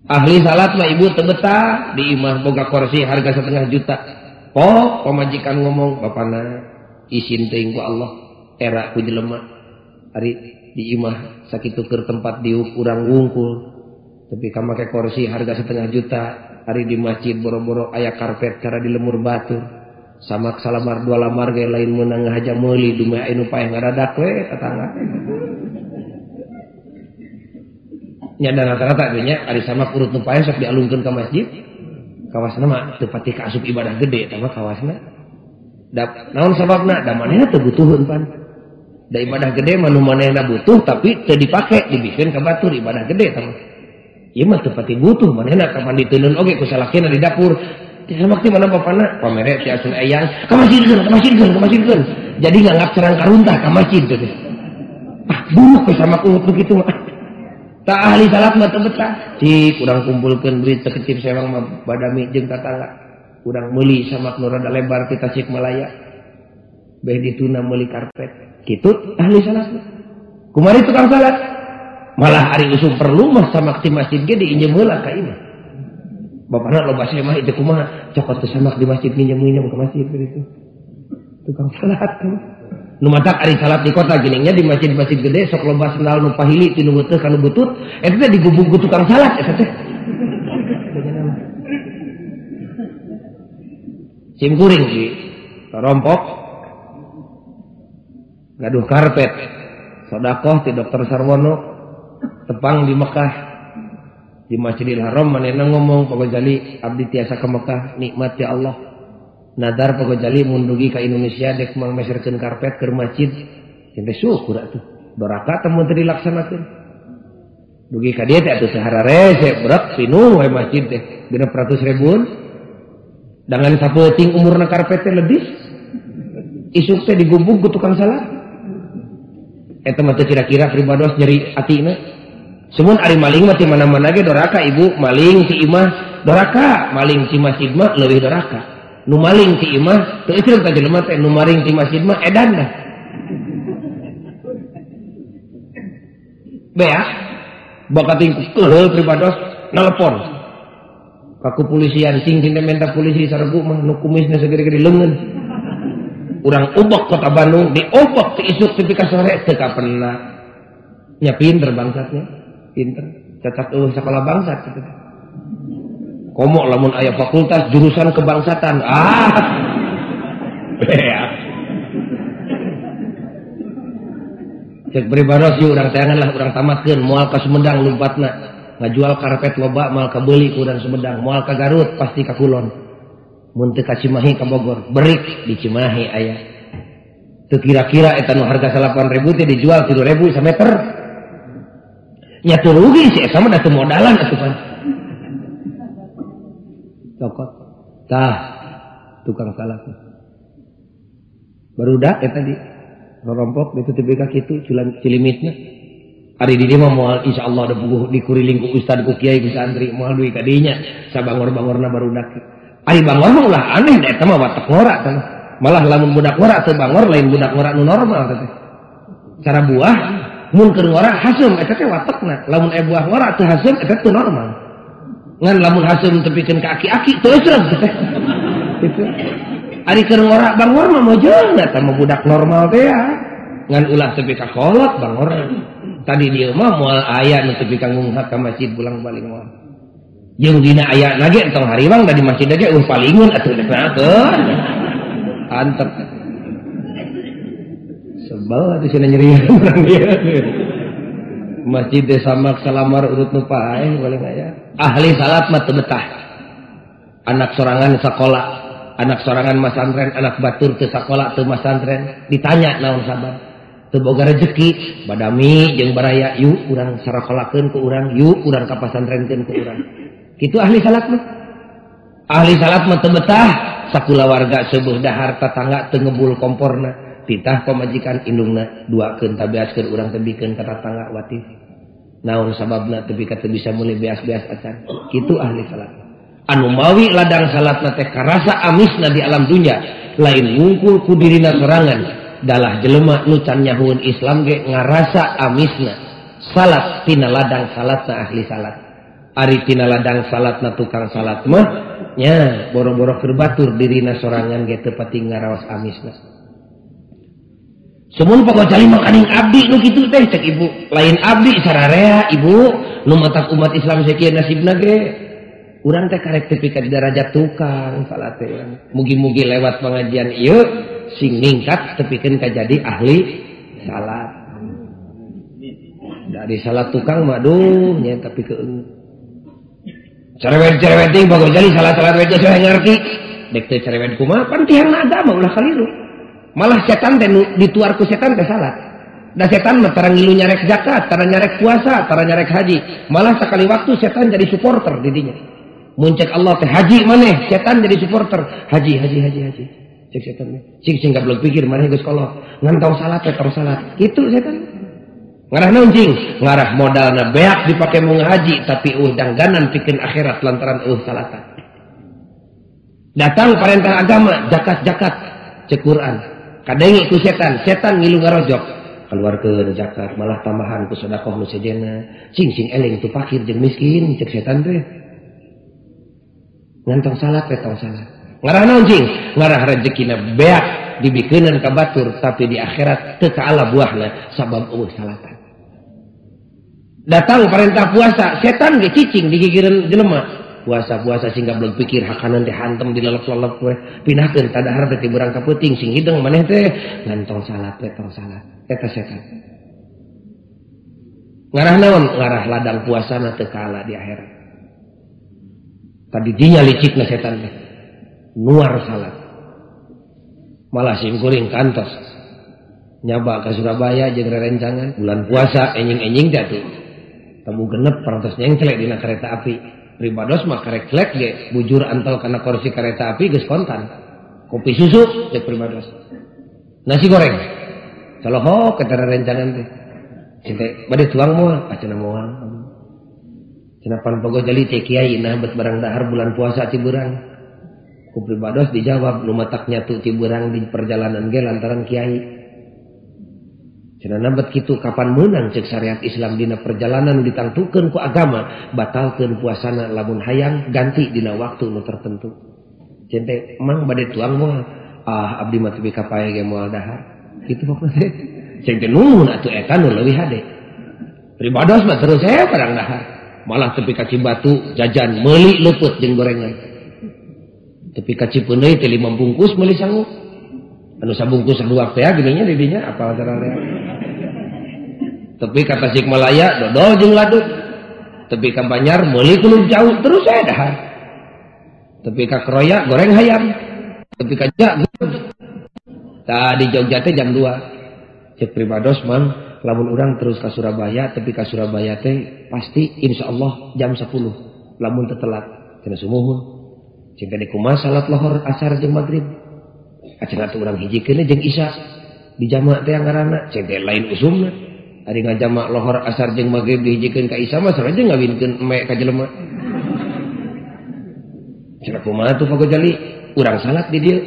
ahli salat mah ibu tebeta di imah boga kursi harga setengah juta. Pok pemajikan ngomong bapana isin teuing ku Allah era ku jelema. Hari di imah sakit tuker tempat di kurang wungkul tapi kamu pakai kursi harga setengah juta. Hari di masjid boro-boro ayah karpet cara di lemur batu sama salamar dua lamar gaya lain menang aja meli dumai inu payah ngaradak we tetangga nya dan rata-rata nya hari sama kurut nu payah sok dialungkeun ke masjid. Kawasna mah teu pati kaasup ibadah gede eta mah kawasna. Da naon sababna? Da manehna teu butuhun pan. Da ibadah gede mah nu manehna butuh tapi teu dipake dibikin ka batur ibadah gede tah Iya mah tepati butuh mana kapan ditenun oke kusalakina di dapur. Sama ti mana bapana? Pamere ti asun ayang ka masjid geun ka masjid geun ka masjid geun. Jadi nganggap serang karuntah ka masjid teh. Ah ke sama kulut begitu mah tak ahli salat mah teu betah cik urang kumpulkeun duit sekecil sewang mah badami jeung tetangga urang meuli sama nu rada lebar kita cik malaya. Beh dituna meuli karpet. Kitu ahli salat kumari tukang salat. Malah hari usum perlu mah sama di masjid ge diinjem heula ka imah. Bapakna loba mah itu kumaha cokot sama di masjid nginjem-nginjem ke masjid gitu tukang salat. nu matak ari salat di kota giningnya di masjid-masjid gede sok loba sendal nu pahili tinu beuteuk kana butut eta teh digubung tukang salat eta teh. Sim kuring di rompok gaduh karpet sodakoh ti dokter Sarwono tepang di Mekah di Masjidil Haram manena ngomong Pagojali abdi tiasa ke Mekah nikmat ya Allah nadar Pagojali mundugi ke Indonesia dek mang meserkeun karpet ke masjid. Ente syukur atuh. Doraka temu teu dilaksanakeun? Dugi ka dieu teh atuh sahara rese berat pinuh we masjid teh. Genep ratus ribuan. Dengan sapeuting umurna karpet teh lebih. Isuk teh digubuk ku tukang salat. Eta mah kira-kira pribados nyeri atina semua ari maling mati mana-mana ge doraka ibu. Maling si imah doraka maling si masjid mah lebih doraka nu maling si imah teu isrem ka jelema teh nu maling si masjid mah edan dah. Bea bakating keheul pribados nelpon. Ka kepolisian sing sing minta polisi saregu mah nu kumisna segede-gede leungeun. Urang ubok kota Bandung diobok ti isuk tepi ka sore teu pernah. Nya pinter bangsatnya pinter. Cacat uh sekolah bangsa gitu komok lamun ayah fakultas jurusan kebangsatan. Ah. Ya. Cek beribadah sih orang tayangan lah orang tamatkan mual ke Sumedang lumpatna ngajual karpet loba mal ke beli kurang Sumedang. Mual ke Garut pasti ke Kulon. Muntah ke Cimahi ke Bogor. Berik di Cimahi ayah. Itu kira-kira etan harga 8 ribu dijual 3 ribu semeter nyatu rugi sih sama datu modalan atuh kan cokot tah tukang salah baru dah eh tadi. Rompok itu tibika kitu culan cilimitnya hari di mah moal insya Allah ada buku dikuriling ku ustad ku kiai ku santri moal duit kadinya sabangor bangorna baru dak ari bangor mah ulah aneh deh mah watak ngora kan malah lamun budak ngora teu bangor lain budak ngora nu normal teh cara buah mun keur ngora hasem eta teh watakna. Lamun e buah ngora teu hasem eta teu normal ngan lamun hasem tepikeun ka aki-aki esreg teh gitu. Ari ngora bangor mah mojeung eta mah budak normal teh ya. Ngan ulah tepi ka kolot bangor tadi dia mah moal aya nu tepi ka masjid pulang balik moal jeung dina aya lagi entong hariwang da di masjid ge uh palingun atuh teh antep sebal di sini nyeri masjid desa mak salamar urut nupa aing boleh nggak ya ahli salat matah anak sorangan sekolah anak sorangan masantren anak batur ke sekolah ke masantren. Ditanya naon sabar? Teboga rezeki badami jeung baraya yuk kurang sarakolakeun ke urang yuk kurang kapasantrenkeun ke urang. Itu ahli salat mah. Ahli salat mah teu betah. Sakula warga seueuh dahar tatangga teu ngebul komporna. Titah pamajikan indungna duakeun ke urang tebikeun ka tatangga watif. Naon sababna tebi kata bisa mulai beas-beas acan? Itu ahli salat. Anu mawi ladang salat nate karasa amisna di alam dunia lain ngungkul kudirina serangan dalah jelema nucan nyahun Islam ge ngarasa amisna. Salat tina ladang salatna ahli salat. Ari tina ladang salatna tukang salat mah nya boro-boro kerbatur dirina sorangan ge tepati ngarawas amisna Semun pokok cari makaning abdi nu gitu teh cek ibu. Lain abdi sararea ibu. Nu mata umat Islam sekian nasib nage. Urang teh karek tepi ka derajat tukang salat teh mugi-mugi lewat pengajian ieu sing ningkat tepikeun ka jadi ahli salat. Dari salat tukang mah nya tapi ke cerewet cerewet ting bagus jadi salat salat wajah saya ngerti. Dek teh cerewet kumaha pan tiang agama ulah kaliru malah setan teh dituar ku setan teh salat da setan mah tarang ngilu nyarek zakat tarang nyarek puasa tarang nyarek haji. Malah sekali waktu setan jadi supporter di dinya. Muncak Allah teh haji maneh setan jadi supporter. Haji haji haji haji. Cek setan cik cing belum pikir maneh geus kolot ngantau salat teh terus salat. Itu setan. Ngarah nancing ngarah modalna beak dipakai mau ngaji tapi uh dangganan bikin akhirat lantaran uh salatan. Datang perintah agama jakat-jakat cekuran kadengi ku setan setan ngilu ngarojok. Keluar ke zakat malah tambahan ku sedekah nu sejena cing cing eling tu fakir jeung miskin cek setan teh. Ngantong salat teh tong salat. Ngarah nancing ngarah rezekina beak dibikeun ka batur tapi di akhirat teu ka Allah buahna sabab uh salatan. Datang perintah puasa setan ge cicing di gigireun jelema puasa puasa sehingga belum pikir hakanan dihantem di lelep lelep we pinahkeun tadahar teh tiburang ka peuting sing hidung maneh teh. Ngantong salat teh tong salat. Eta setan. Ngarah naon? Ngarah ladang puasana teu kalah di akhirat. Tadi dinya licikna setan teh. Nuar salat. Malah simkuring kantos. Nyaba ke Surabaya jeung rerencangan. Bulan puasa enjing-enjing tuh kamu genep perantos nyengklek dina kereta api pribados mah karek ge. Bujur antol karena kursi kereta api geus kontan kopi susu cek pribados nasi goreng. Kalau ho ketara rencangan teh. Cinta bade tuang moal acana moal cina pan pogo jali teh kiai nah bet barang dahar bulan puasa ciburang ku pribados dijawab nu mataknya tuh ciburang di perjalanan ge lantaran kiai nabat gitu kapan menang cek syariat Islam dina perjalanan ditangtukan ku agama batalkan puasana lamun hayang ganti dina waktu nu tertentu. Cente emang badai tuang moal ah abdi mati bika pae ge moal dahar. Gitu pokoknya. Cente nuhun atuh eta nu leuwih hade. Pribados mah terus saya perang dahar. Malah tepi kaci batu jajan meuli luput jeung gorengan. Tepi kaci peuneuy teh lima bungkus sanggup. Anu sabungkus dua teh gininya didinya apa caranya? tapi kata Sik Malaya dodol jeung laduk tapi ka Banyar meuli jauh terus saya dah tapi ka Kroya goreng hayam. Tapi ka tadi Jogja teh jam 2 cek pribados man lamun orang terus ke Surabaya tapi ke Surabaya teh pasti insya Allah jam 10 lamun tetelat kena sumuhun. Cek di kumah salat lohor asar jeung maghrib orang hiji Isa di jamaah teh teanggaranak CD lain usumna. Ari ngajama lohor asar jeung maghrib dihijikeun ka Isa mas jeung ngawinkeun emek ka jelema. Cenah kumaha tuh pak jali urang salat di dieu.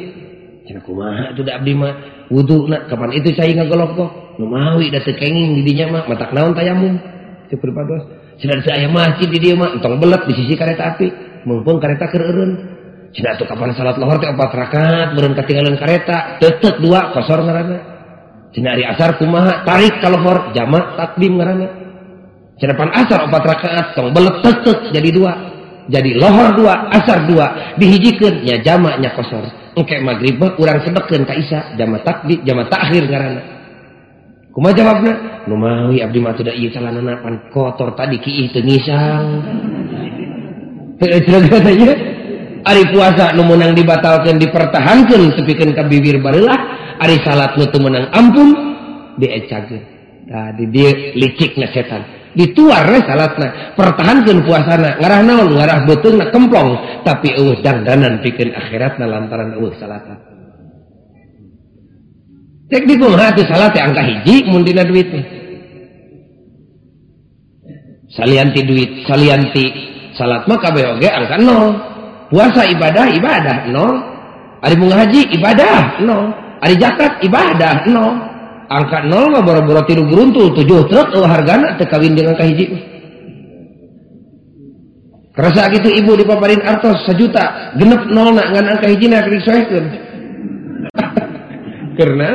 Cenah kumaha tuh da abdi mah? Wuduna kapan itu saya ngagolok kok nu mawi da tekenging di dinya mah matak naon tayamum? Teu Cenah cina saya masjid di dieu mah entong belet di sisi kereta api. Mumpung kereta keur Cenah tuh kapan salat lohor teh 4 rakaat beureun katinggalan kereta. Teuteuk dua kosor ngaranna. Cenari asar kumaha tarik kalor jamak takdim ngaranna. Cenapan asar empat rakaat tong belet tetep jadi dua. Jadi lohor dua, asar dua, dihijikan ya jamaknya kosor. Engke maghrib mah kurang sedekeun ka Isya, jamak takdim, jamak takhir ngaranna. Kumaha jawabna? Nu mawi abdi mah teu da ieu calanana pan kotor tadi ki teu ngisang. Teu Ari puasa nu menang dibatalkan dipertahankan tepikeun ka bibir barelah Ari salat nu menang ampun diecageun. Tadi dia licikna setan. Dituar we salatna, pertahankeun puasana, ngarah naon ngarah beteungna kemplong, tapi eueuh dangdanan pikeun akhiratna lantaran eueuh salatan. Cek di kumaha teh salat angka hiji mun dina duit Salianti duit, salianti salat mah kabeh oge angka nol. Puasa ibadah ibadah nol. Ari bunga haji ibadah nol. Ari zakat ibadah no. Angka nol mah boro-boro tiru geruntul tujuh truk oh hargana teu kawin dengan kahiji. Kerasa gitu ibu di paparin artos sejuta genep nol nak ngan angka hiji nak disoekeun. Karena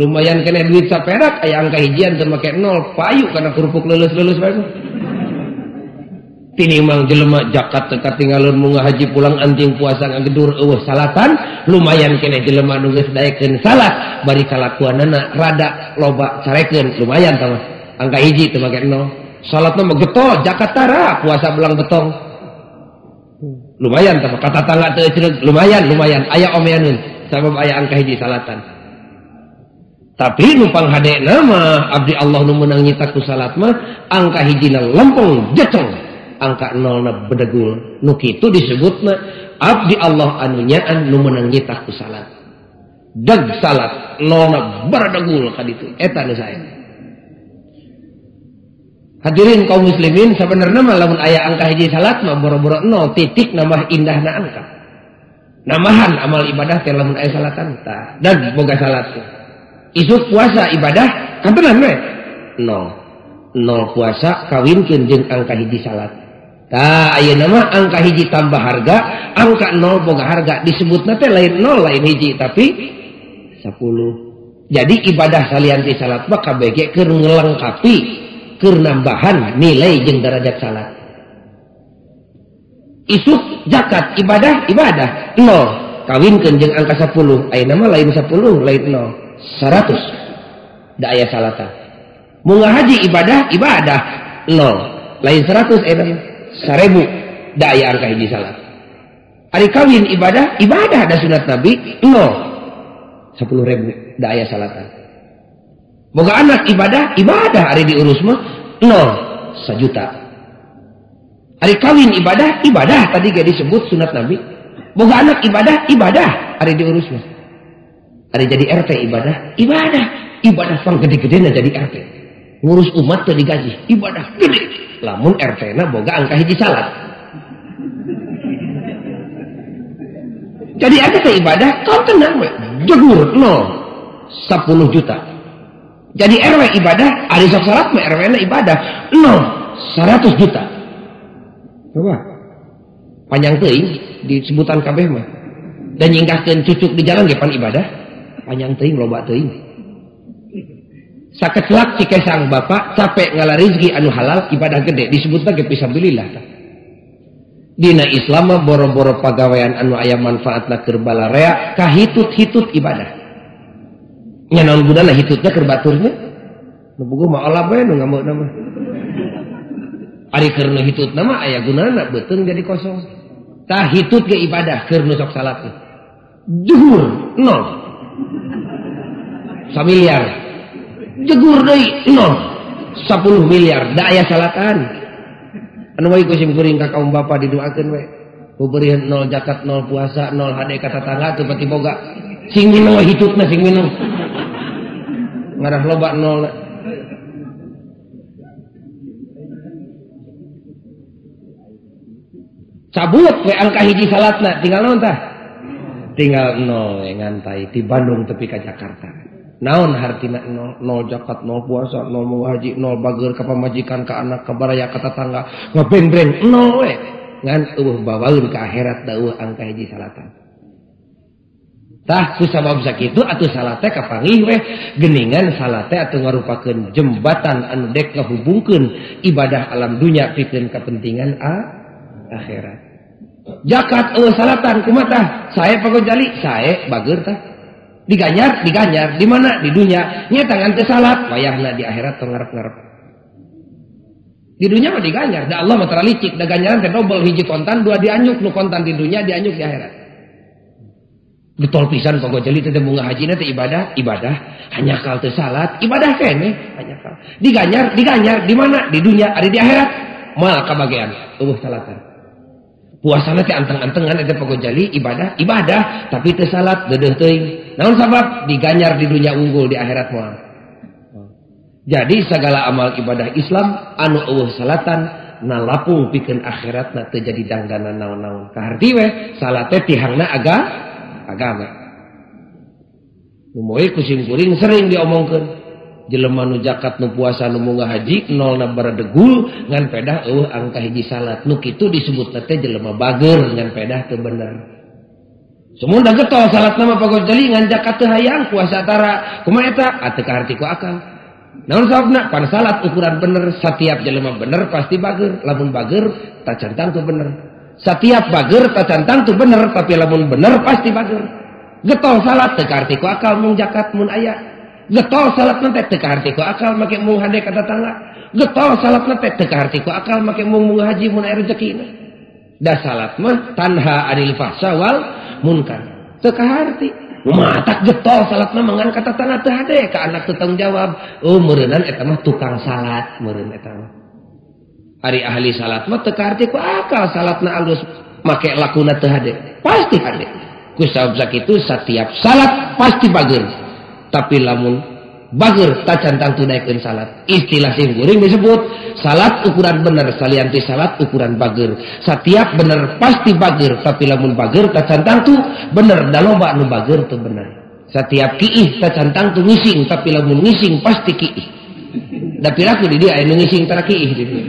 lumayan kena duit saperak aya angka hijian teu make nol payu karena kerupuk lulus-lulus bae Tini mang jelema jakat teka tinggalun munga haji pulang anting puasa ngagedur eueuh salatan. Lumayan kena jelema nu daekeun salat. Bari kalakuanana rada loba carekeun. Lumayan tah angka hiji teu make nol. Salatna mah getol jakat tara puasa belang betong. Lumayan tah kata tangga teu lumayan lumayan. Aya omeaneun sabab aya angka hiji salatan. Tapi numpang hadek nama abdi Allah nu nyitaku salat mah angka hijina lempeng jeceng angka nol na bedegul. Nu kitu disebut mah abdi Allah anu nyaan nu menang nyitaku salat. Deg salat nol na beredegul kaditu eta saya. Hadirin kaum muslimin sebenarnya mah lamun aya angka hiji salat mah boro-boro nol titik nambah indahna angka. Namahan amal ibadah teh lamun aya salatan tah. Dan boga salat isuk puasa ibadah kantenan we? Nol. Nol puasa kawinkeun jeung angka hiji salat tah ayeuna nama angka hiji tambah harga angka nol boga harga. Disebutna teh lain nol lain hiji tapi 10 jadi ibadah salian di salat mah kabeh keur ngelengkapi keur nambahan nilai jeung derajat salat. Isuk zakat ibadah ibadah nol. Kawinkeun jeung angka 10 ayeuna mah lain 10 lain nol. 100 da aya salatan munga haji ibadah ibadah nol. Lain 100 eh seribu da aya angka hiji salat hari kawin ibadah ibadah da sunat nabi nol. Sepuluh ribu da aya salatan boga anak ibadah ibadah hari diurus mah nol. Sejuta. Hari kawin ibadah ibadah tadi gak disebut sunat nabi. Boga anak ibadah ibadah hari diurus mah. Ada jadi RT ibadah ibadah. Ibadah pang gede-gede na jadi RT ngurus umat tuh digaji. Ibadah gede. Lamun RT na boga angka hiji salat. Jadi ada teh ibadah kau tenang we jegur nol 10 juta. Jadi RW ibadah ada sok salat mah RW na ibadah nol 100 juta. Coba. Panjang teuing disebutan kabeh mah. Dan nyingkahkeun cucuk di jalan gepan ibadah. Panjang teing loba teing sakecelak cike sang bapak capek ngala rizki anu halal ibadah gede. Disebut lagi pisabilillah dina Islam boro-boro pegawaian anu ayam manfaat na kerbala rea kahitut-hitut ibadah. Nyanon budana hitutnya kerbaturnya? Nubugu ma Allah bae nu ngamuk nama. Ari keur hitut nama aya gunana beuteung jadi kosong. Tah hitut ke ibadah nu sok salat juhur nol. Miliar jegur deui nol 10 miliar da aya salatan. Anu wae kusim kuring ka kaum bapa didoakeun we kuberian nol zakat nol puasa nol hade kata tangga teu pati boga sing minum hitutna sing minum. Ngarah loba nol. Cabut we angka hiji salatna. Tinggal naon tah tinggal nol ngantai di Bandung tepi ke Jakarta naon hartina nol jakat nol puasa nol muhaji nol bager ke pamajikan ke anak kebaraya ke tetangga ngebenbreng nol we. Ngan uh bawaun ke akhirat dawuh angka hiji salatan. Tah susabab sakitu atuh salate kapangih we. Geningan salate atuh ngarupakeun jembatan anu dek ngahubungkeun ibadah alam dunya pikeun kepentingan a akhirat. Jakat eueuh salatan kumaha tah? Sae pagojali sae bager tah. Diganyar diganyar. Di mana? Di dunia. Nya tangan ke salat wayahna di akhirat tong ngarep-ngarep. Di dunia mah diganyar. Da Allah mah licik da ganjaran teh double hiji kontan dua dianyuk nu kontan di dunia dianyuk di akhirat. Betul pisan pokok jeli teh bunga haji teh ibadah ibadah. Hanya kal teh salat ibadah kene hanya kal. Diganyar diganyar. Di mana? Di dunia. Ada di akhirat. Mal kabagian eueuh salatan. Puasana teh anteng-antengan eta pokok jali ibadah ibadah. Tapi teu salat deudeuh namun sabab diganyar di dunia unggul di akhirat moal jadi segala amal ibadah Islam anu eueuh salatan nalapung pikeun akhiratna teu jadi dangdanan naon-naon. Kaharti we salat teh tihangna aga agama. Nu moe kusim kuring sering diomongkeun. Jelema nu zakat nu puasa nu munggah haji nol na baradegul ngan pedah eueuh angka hiji salat. Nu kitu disebut teh jelema bager ngan pedah teu bener semua udah getol salat nama pagod jeli nganjak kata hayang puasa tara. Kumaha eta? Atuh arti ku akal. Naon sababna pan salat ukuran bener setiap jelema bener pasti bager. Lamun bager tak cantang tuh bener. Setiap bager tak cantang tuh bener tapi lamun bener pasti bager. Getol salat teu arti ku akal mung jakat mun aya. Getol salat nanti teu arti ku akal make mung hade kata tangga getol salat nanti teu arti ku akal make mung mung haji mun aya rezekina dah salat mah tanha adil fahsya wal munkar. Teka harti. Matak getol salatna mangan kata tanah teu hade ka anak teu jawab. Oh meureunan eta mah tukang salat meureun eta mah. Ari ahli salat mah teu harti ku akal salatna alus make lakuna teu hade. Pasti hade. Ku sabab sakitu setiap salat pasti bager tapi lamun bager tacantang tunaikan salat. Istilah sing guring disebut salat ukuran bener salianti salat ukuran bager setiap bener pasti bager tapi lamun bager tacantang tu bener daloba nu bager tu bener setiap kiih tacantang tu ngising. Tapi lamun ngising pasti kiih. Da piraku di dia anu ngising tara kiih dia.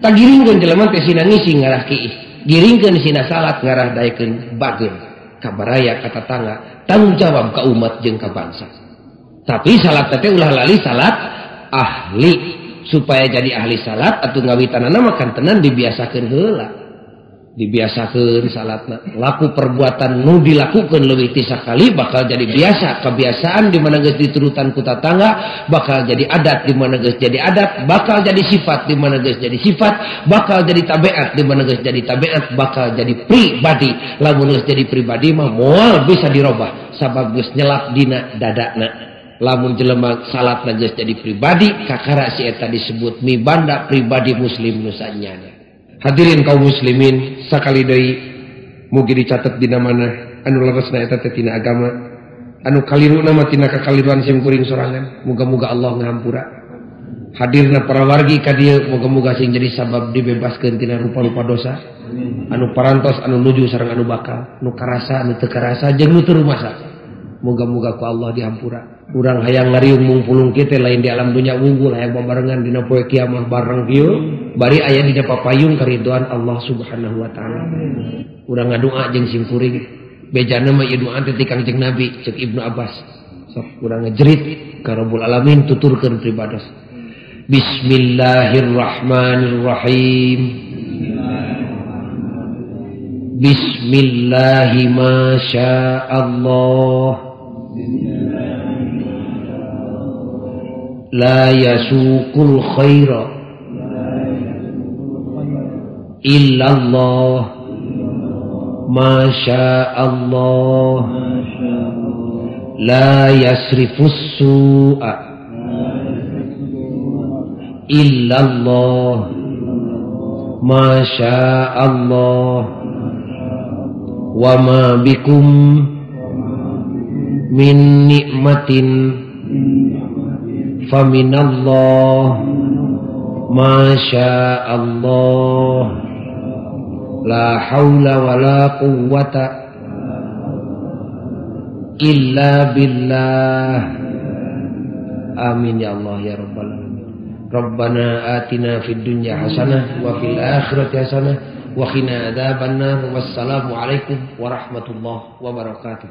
Tak giringkeun jelema teh sina ngising ngarah kiih. Giringkeun sina salat ngarah daekeun bager kabaraya kata tangga tanggung jawab ka umat jeung ka bangsa tapi salat tete ulah lali salat ahli. Supaya jadi ahli salat atau ngawitanana makan tenan dibiasakan heula. Dibiasakan salatna. Laku perbuatan nu dilakukan lebih tisa kali bakal jadi biasa. Kebiasaan di mana geus diturutan ku tatangga bakal jadi adat di mana geus jadi adat bakal jadi sifat di mana geus jadi sifat bakal jadi tabiat di mana geus jadi tabiat bakal jadi pribadi. Lamun geus jadi pribadi mah moal bisa dirubah. Sabab geus nyelap dina dadakna lamun jelema salat najis jadi pribadi kakara si eta disebut mi banda pribadi muslim nusanya. Hadirin kaum muslimin sakali deui mugi dicatat dina mana anu leresna eta teh tina agama anu kaliruna mah tina kakaliruan sim kuring sorangan muga-muga Allah ngahampura. Hadirna para wargi ka dieu muga-muga sing jadi sabab dibebaskeun tina rupa-rupa dosa. Anu parantos anu nuju sareng anu bakal nu karasa anu teu karasa jeung nu teu rumasa muga-muga ku Allah dihampura. Kurang hayang ngariung mungpulung kita lain di alam dunia unggul hayang barengan dina poe kiamah bareng kieu. Bari aya di papayung kariduan Allah Subhanahu wa taala. Urang ngadua jeung sim kuring bejana mah ieu doa teh Kangjeng Nabi cek Ibnu Abbas. Sok urang ngejerit ka Rabbul Alamin tuturkeun pribados. Bismillahirrahmanirrahim. Bismillahi masya Allah لا يسوق الخير إلا الله. ما شاء الله. لا يصرف السوء إلا الله. ما شاء الله. وما بكم min nikmatin faminallah masya Allah la haula wa la quwwata illa billah. Amin ya Allah ya rabbal Rabbana atina fid dunya hasanah wa fil akhirati hasanah wa qina adzabannar wassalamu alaikum warahmatullahi wabarakatuh.